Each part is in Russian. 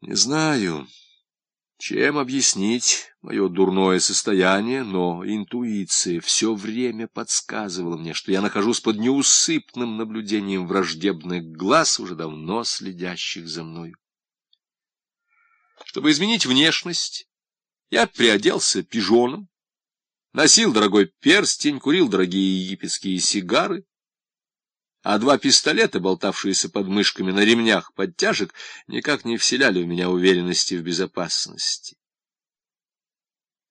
Не знаю, чем объяснить мое дурное состояние, но интуиция все время подсказывала мне, что я нахожусь под неусыпным наблюдением враждебных глаз, уже давно следящих за мною. Чтобы изменить внешность, я приоделся пижоном, носил дорогой перстень, курил дорогие египетские сигары, а два пистолета, болтавшиеся под мышками на ремнях подтяжек, никак не вселяли в меня уверенности в безопасности.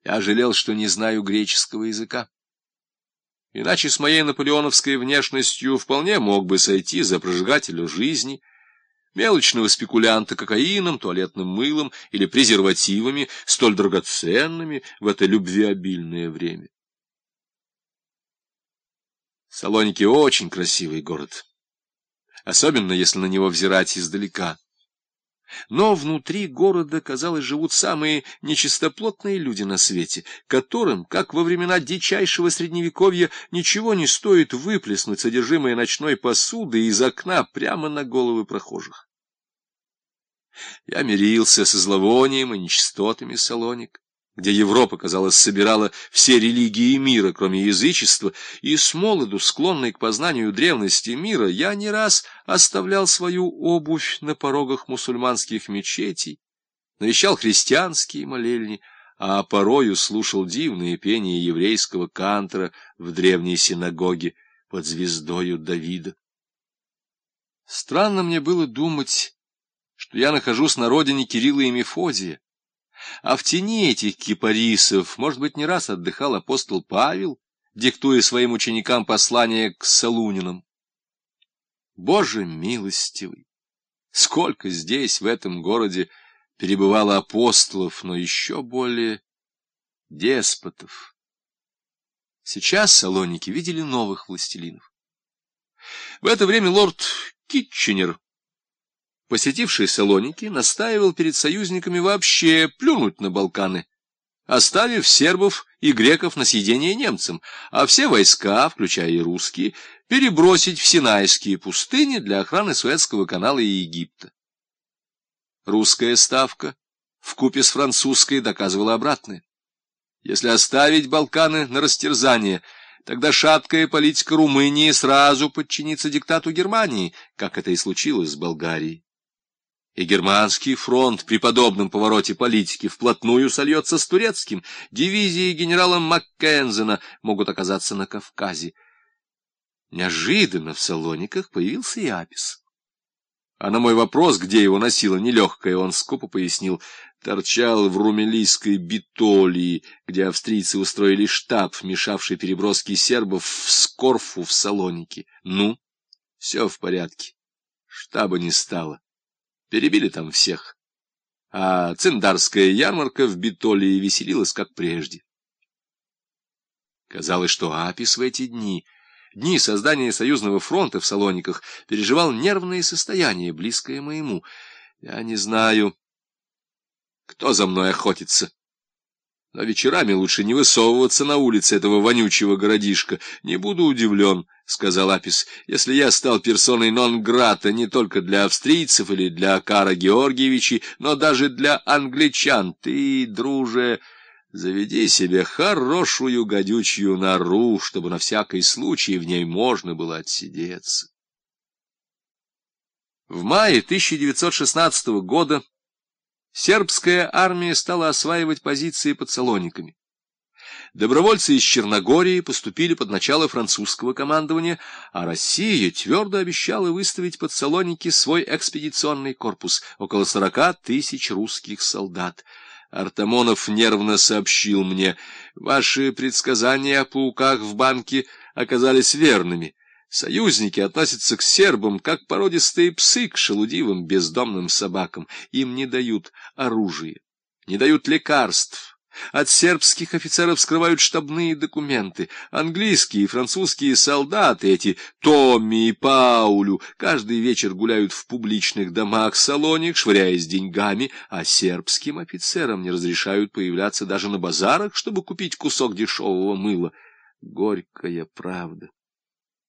Я жалел, что не знаю греческого языка. Иначе с моей наполеоновской внешностью вполне мог бы сойти за прожигателя жизни, мелочного спекулянта кокаином, туалетным мылом или презервативами, столь драгоценными в это любвеобильное время. Салоники очень красивый город, особенно если на него взирать издалека. Но внутри города, казалось, живут самые нечистоплотные люди на свете, которым, как во времена дичайшего средневековья, ничего не стоит выплеснуть содержимое ночной посуды из окна прямо на головы прохожих. Я мирился со зловонием и нечистотами Салоник где Европа, казалось, собирала все религии мира, кроме язычества, и с молоду, склонный к познанию древности мира, я не раз оставлял свою обувь на порогах мусульманских мечетей, навещал христианские молельни, а порою слушал дивные пения еврейского кантора в древней синагоге под звездою Давида. Странно мне было думать, что я нахожусь на родине Кирилла и Мефодия, а в тени этих кипарисов, может быть, не раз отдыхал апостол Павел, диктуя своим ученикам послание к Салунинам. Боже милостивый! Сколько здесь, в этом городе, перебывало апостолов, но еще более деспотов. Сейчас салоники видели новых властелинов. В это время лорд Китченер посетивший Салоники, настаивал перед союзниками вообще плюнуть на Балканы, оставив сербов и греков на съедение немцам, а все войска, включая и русские, перебросить в Синайские пустыни для охраны Суэцкого канала и Египта. Русская ставка вкупе с французской доказывала обратное. Если оставить Балканы на растерзание, тогда шаткая политика Румынии сразу подчинится диктату Германии, как это и случилось с Болгарией и германский фронт при подобном повороте политики вплотную сольется с турецким. Дивизии генерала Маккензена могут оказаться на Кавказе. Неожиданно в Салониках появился и Апис. А на мой вопрос, где его носило нелегкое, он скупо пояснил, торчал в румелийской Битолии, где австрийцы устроили штаб, мешавший переброске сербов в Скорфу в Салоники. Ну, все в порядке. Штаба не стало. Перебили там всех. А циндарская ярмарка в Битолии веселилась, как прежде. Казалось, что Апис в эти дни, дни создания союзного фронта в Салониках, переживал нервное состояние, близкое моему. Я не знаю, кто за мной охотится. Но вечерами лучше не высовываться на улице этого вонючего городишка. Не буду удивлен, — сказал Апис, — если я стал персоной нон-грата не только для австрийцев или для Кара Георгиевича, но даже для англичан. Ты, друже, заведи себе хорошую гадючую нору, чтобы на всякий случай в ней можно было отсидеться. В мае 1916 года сербская армия стала осваивать позиции под Салониками. Добровольцы из Черногории поступили под начало французского командования, а Россия твердо обещала выставить под Салоники свой экспедиционный корпус, около сорока тысяч русских солдат. Артамонов нервно сообщил мне, «Ваши предсказания о пауках в банке оказались верными». Союзники относятся к сербам, как породистые псы к шелудивым бездомным собакам. Им не дают оружия, не дают лекарств. От сербских офицеров скрывают штабные документы. Английские и французские солдаты, эти Томми и Паулю, каждый вечер гуляют в публичных домах салоник, швыряясь деньгами, а сербским офицерам не разрешают появляться даже на базарах, чтобы купить кусок дешевого мыла. Горькая правда.